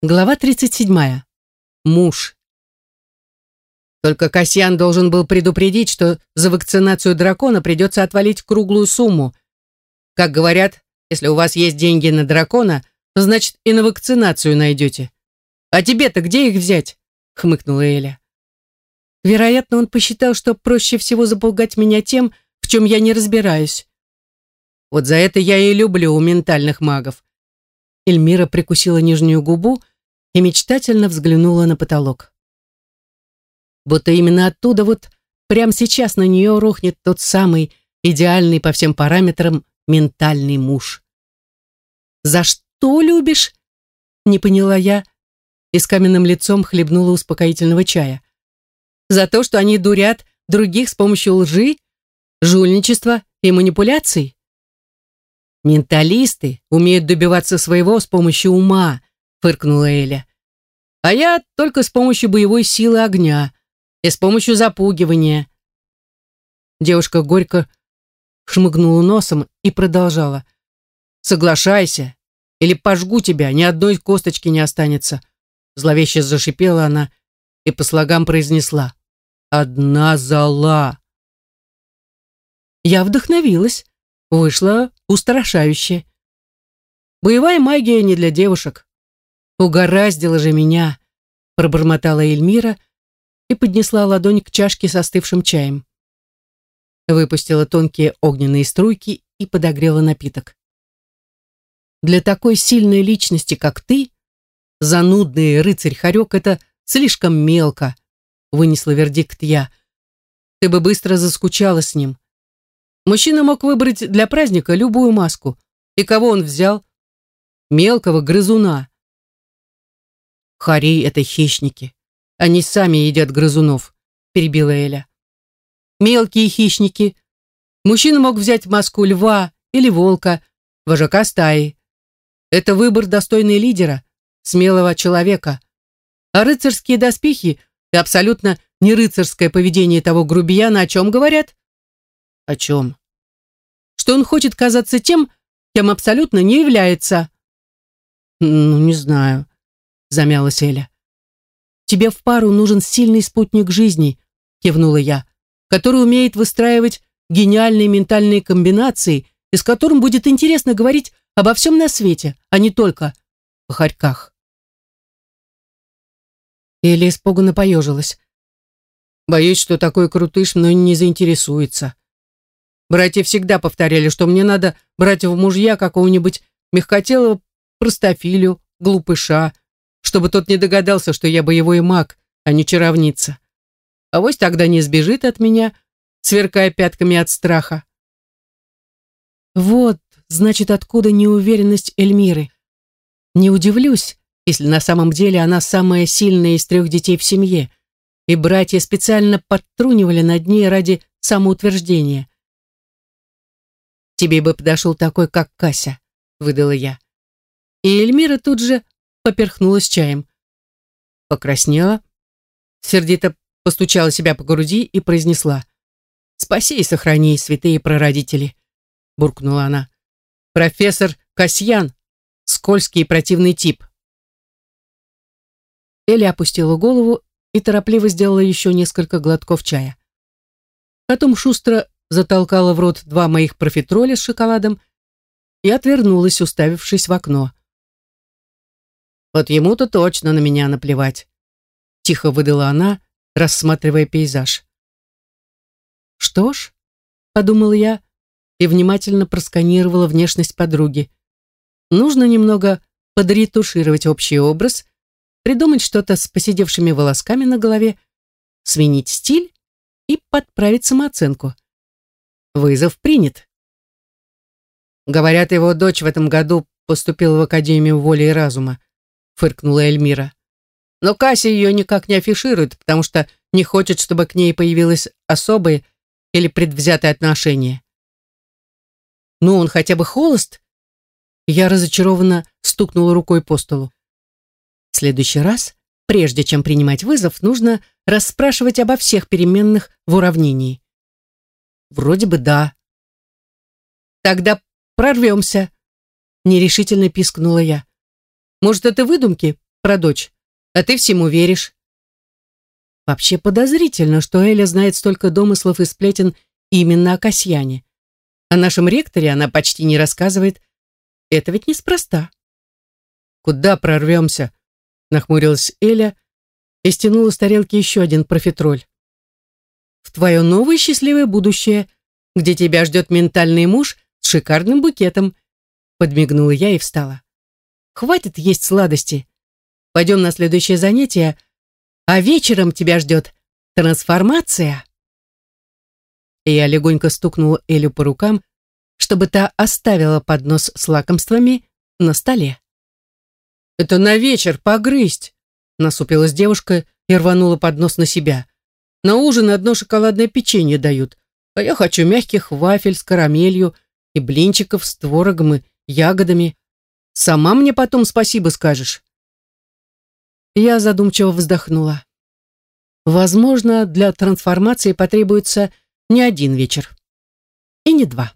Глава 37. Муж. Только Касьян должен был предупредить, что за вакцинацию дракона придется отвалить круглую сумму. Как говорят, если у вас есть деньги на дракона, значит и на вакцинацию найдете. А тебе-то где их взять? хмыкнула Эля. Вероятно, он посчитал, что проще всего запугать меня тем, в чем я не разбираюсь. Вот за это я и люблю у ментальных магов. Эльмира прикусила нижнюю губу и мечтательно взглянула на потолок. Будто именно оттуда вот прямо сейчас на нее рухнет тот самый идеальный по всем параметрам ментальный муж. «За что любишь?» — не поняла я и с каменным лицом хлебнула успокоительного чая. «За то, что они дурят других с помощью лжи, жульничества и манипуляций?» «Менталисты умеют добиваться своего с помощью ума», — фыркнула Эля. «А я только с помощью боевой силы огня и с помощью запугивания». Девушка горько шмыгнула носом и продолжала. «Соглашайся, или пожгу тебя, ни одной косточки не останется». Зловеще зашипела она и по слогам произнесла. «Одна зала». Я вдохновилась. Вышло устрашающе. Боевая магия не для девушек. Угораздило же меня, пробормотала Эльмира и поднесла ладонь к чашке с остывшим чаем. Выпустила тонкие огненные струйки и подогрела напиток. Для такой сильной личности, как ты, занудный рыцарь Харек, это слишком мелко, вынесла вердикт я. Ты бы быстро заскучала с ним. Мужчина мог выбрать для праздника любую маску. И кого он взял? Мелкого грызуна. Хари — это хищники. Они сами едят грызунов, перебила Эля. Мелкие хищники. Мужчина мог взять маску льва или волка, вожака стаи. Это выбор достойный лидера, смелого человека. А рыцарские доспехи и абсолютно не рыцарское поведение того грубияна о чем говорят? О чем? Что он хочет казаться тем, кем абсолютно не является. Ну, не знаю, замялась Эля. Тебе в пару нужен сильный спутник жизни, кивнула я, который умеет выстраивать гениальные ментальные комбинации, и с которым будет интересно говорить обо всем на свете, а не только о хорьках. Эля испуганно поежилась. Боюсь, что такой крутыш мной не заинтересуется. Братья всегда повторяли, что мне надо брать в мужья какого-нибудь мягкотелого простофилю, глупыша, чтобы тот не догадался, что я боевой маг, а не чаровница. А вось тогда не сбежит от меня, сверкая пятками от страха. Вот, значит, откуда неуверенность Эльмиры. Не удивлюсь, если на самом деле она самая сильная из трех детей в семье, и братья специально подтрунивали над ней ради самоутверждения. «Тебе бы подошел такой, как Кася», — выдала я. И Эльмира тут же поперхнулась чаем. Покраснела, сердито постучала себя по груди и произнесла. «Спаси и сохрани, святые прародители», — буркнула она. «Профессор Касьян, скользкий и противный тип». Эля опустила голову и торопливо сделала еще несколько глотков чая. Потом шустро затолкала в рот два моих профитроля с шоколадом и отвернулась, уставившись в окно. «Вот ему-то точно на меня наплевать», — тихо выдала она, рассматривая пейзаж. «Что ж», — подумала я и внимательно просканировала внешность подруги. «Нужно немного подретушировать общий образ, придумать что-то с посидевшими волосками на голове, сменить стиль и подправить самооценку. Вызов принят. Говорят, его дочь в этом году поступила в Академию воли и разума, фыркнула Эльмира. Но Кася ее никак не афиширует, потому что не хочет, чтобы к ней появилось особое или предвзятое отношение. Ну, он хотя бы холост? Я разочарованно стукнула рукой по столу. В следующий раз, прежде чем принимать вызов, нужно расспрашивать обо всех переменных в уравнении. Вроде бы да. Тогда прорвемся, нерешительно пискнула я. Может, это выдумки, про дочь, а ты всему веришь. Вообще подозрительно, что Эля знает столько домыслов и сплетен именно о Касьяне. О нашем ректоре она почти не рассказывает. Это ведь неспроста. «Куда прорвемся?» — нахмурилась Эля и стянула с тарелки еще один профитроль. «В твое новое счастливое будущее, где тебя ждет ментальный муж с шикарным букетом», — подмигнула я и встала. «Хватит есть сладости. Пойдем на следующее занятие, а вечером тебя ждет трансформация». И я легонько стукнула Элю по рукам, чтобы та оставила поднос с лакомствами на столе. «Это на вечер погрызть!» Насупилась девушка и рванула поднос на себя. «На ужин одно шоколадное печенье дают, а я хочу мягких вафель с карамелью и блинчиков с творогом и ягодами. Сама мне потом спасибо скажешь». Я задумчиво вздохнула. Возможно, для трансформации потребуется не один вечер. И не два.